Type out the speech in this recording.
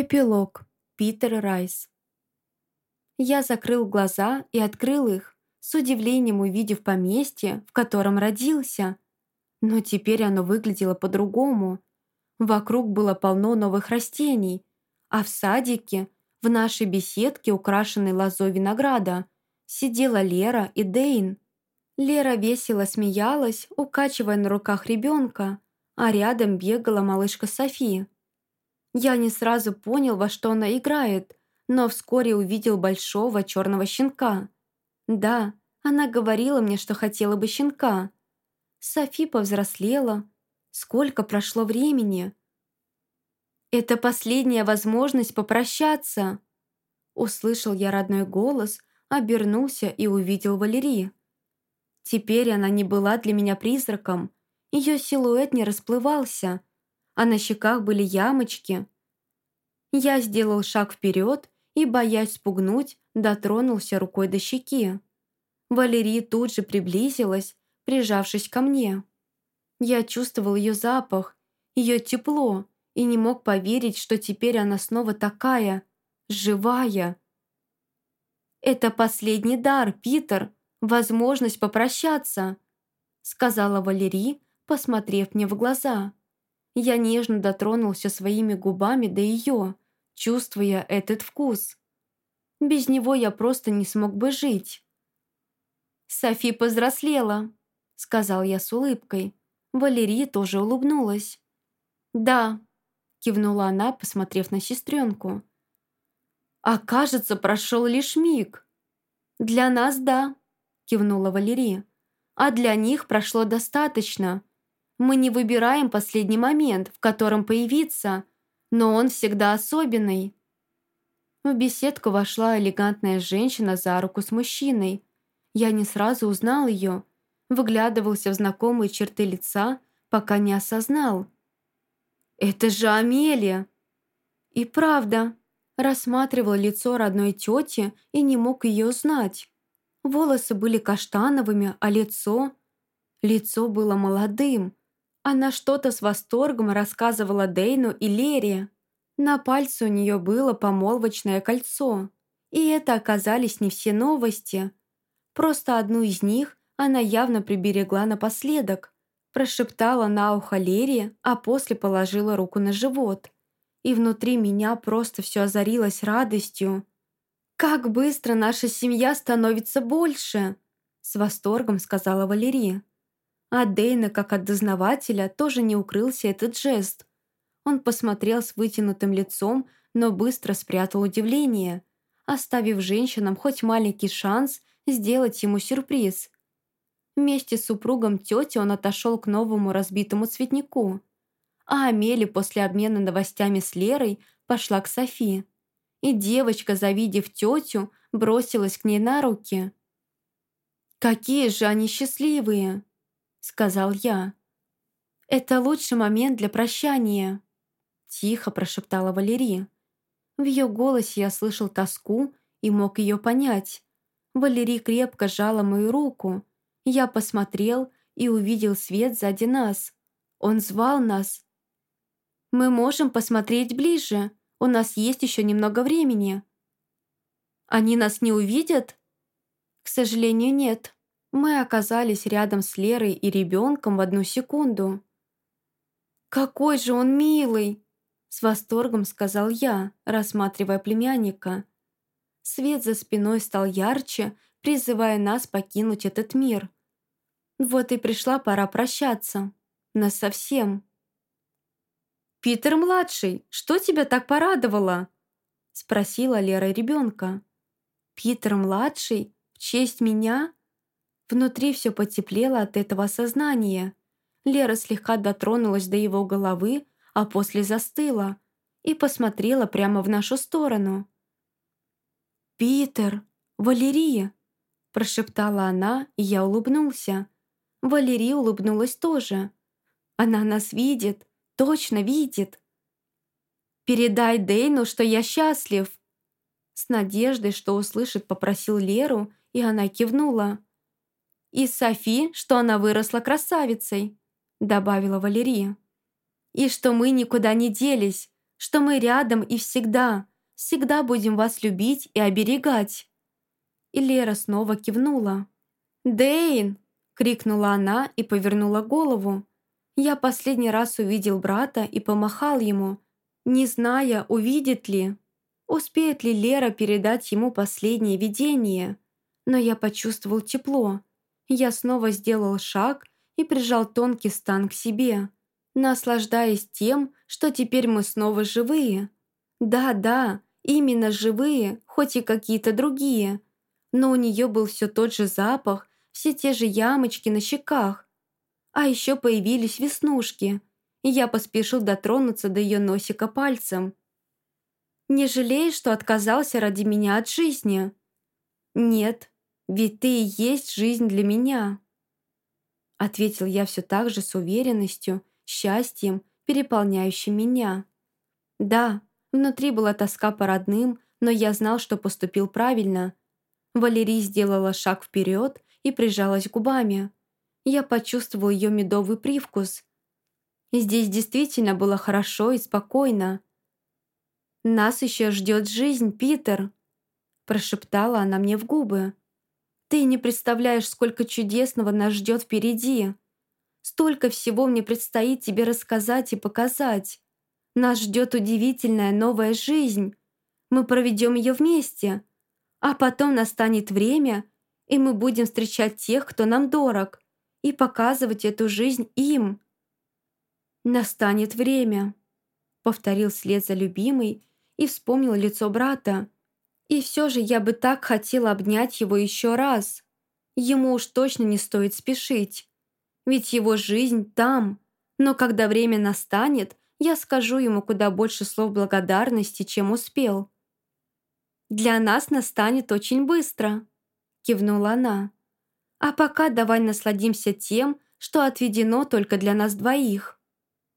Эпилог. Питер Райс. Я закрыл глаза и открыл их, с удивлением увидев поместье, в котором родился. Но теперь оно выглядело по-другому. Вокруг было полно новых растений, а в садике, в нашей беседке, украшенной лозой винограда, сидела Лера и Дейн. Лера весело смеялась, укачивая на руках ребенка, а рядом бегала малышка София. Я не сразу понял, во что она играет, но вскоре увидел большого черного щенка. Да, она говорила мне, что хотела бы щенка. Софи повзрослела. Сколько прошло времени? «Это последняя возможность попрощаться!» Услышал я родной голос, обернулся и увидел Валерии. Теперь она не была для меня призраком. Ее силуэт не расплывался, а на щеках были ямочки. Я сделал шаг вперед и, боясь спугнуть, дотронулся рукой до щеки. Валерия тут же приблизилась, прижавшись ко мне. Я чувствовал ее запах, ее тепло, и не мог поверить, что теперь она снова такая, живая. «Это последний дар, Питер, возможность попрощаться», сказала Валерий, посмотрев мне в глаза. Я нежно дотронулся своими губами до ее, чувствуя этот вкус. Без него я просто не смог бы жить. «Софи повзрослела», — сказал я с улыбкой. Валерия тоже улыбнулась. «Да», — кивнула она, посмотрев на сестренку. «А кажется, прошел лишь миг». «Для нас, да», — кивнула Валерия. «А для них прошло достаточно. Мы не выбираем последний момент, в котором появиться, но он всегда особенный». В беседку вошла элегантная женщина за руку с мужчиной. Я не сразу узнал ее, выглядывался в знакомые черты лица, пока не осознал. «Это же Амелия!» И правда, рассматривал лицо родной тети и не мог ее узнать. Волосы были каштановыми, а лицо... Лицо было молодым, она что-то с восторгом рассказывала Дейну и Лере. На пальце у нее было помолвочное кольцо. И это оказались не все новости. Просто одну из них она явно приберегла напоследок. Прошептала на ухо Лере, а после положила руку на живот. И внутри меня просто все озарилось радостью. «Как быстро наша семья становится больше!» С восторгом сказала Валерия. От Дейна, как от дознавателя, тоже не укрылся этот жест. Он посмотрел с вытянутым лицом, но быстро спрятал удивление, оставив женщинам хоть маленький шанс сделать ему сюрприз. Вместе с супругом тети он отошел к новому разбитому цветнику, а Амели после обмена новостями с Лерой пошла к Софи. И девочка, завидев тетю, бросилась к ней на руки. «Какие же они счастливые!» Сказал я. «Это лучший момент для прощания», — тихо прошептала Валерия. В ее голосе я слышал тоску и мог ее понять. Валерий крепко сжала мою руку. Я посмотрел и увидел свет сзади нас. Он звал нас. «Мы можем посмотреть ближе. У нас есть еще немного времени». «Они нас не увидят?» «К сожалению, нет», мы оказались рядом с Лерой и ребенком в одну секунду. «Какой же он милый!» С восторгом сказал я, рассматривая племянника. Свет за спиной стал ярче, призывая нас покинуть этот мир. Вот и пришла пора прощаться. Нас совсем. «Питер-младший, что тебя так порадовало?» Спросила Лера ребенка. «Питер-младший? В честь меня?» Внутри все потеплело от этого осознания. Лера слегка дотронулась до его головы, а после застыла и посмотрела прямо в нашу сторону. «Питер! Валерия!» – прошептала она, и я улыбнулся. Валерия улыбнулась тоже. «Она нас видит, точно видит!» «Передай Дейну, что я счастлив!» С надеждой, что услышит, попросил Леру, и она кивнула. «И Софи, что она выросла красавицей», — добавила Валерия. «И что мы никуда не делись, что мы рядом и всегда, всегда будем вас любить и оберегать». И Лера снова кивнула. «Дэйн!» — крикнула она и повернула голову. Я последний раз увидел брата и помахал ему, не зная, увидит ли, успеет ли Лера передать ему последнее видение. Но я почувствовал тепло. Я снова сделал шаг и прижал тонкий стан к себе, наслаждаясь тем, что теперь мы снова живые. Да-да, именно живые, хоть и какие-то другие. Но у нее был все тот же запах, все те же ямочки на щеках. А еще появились веснушки, я поспешил дотронуться до ее носика пальцем. «Не жалеешь, что отказался ради меня от жизни?» «Нет, ведь ты и есть жизнь для меня», ответил я все так же с уверенностью, счастьем, переполняющим меня. Да, внутри была тоска по родным, но я знал, что поступил правильно. Валерий сделала шаг вперед и прижалась губами. Я почувствовал ее медовый привкус. Здесь действительно было хорошо и спокойно. «Нас еще ждет жизнь, Питер», прошептала она мне в губы. «Ты не представляешь, сколько чудесного нас ждет впереди. Столько всего мне предстоит тебе рассказать и показать. Нас ждет удивительная новая жизнь. Мы проведем ее вместе. А потом настанет время, и мы будем встречать тех, кто нам дорог, и показывать эту жизнь им. «Настанет время», — повторил след за любимой и вспомнил лицо брата. И все же я бы так хотела обнять его еще раз. Ему уж точно не стоит спешить. Ведь его жизнь там. Но когда время настанет, я скажу ему куда больше слов благодарности, чем успел. «Для нас настанет очень быстро», — кивнула она. «А пока давай насладимся тем, что отведено только для нас двоих».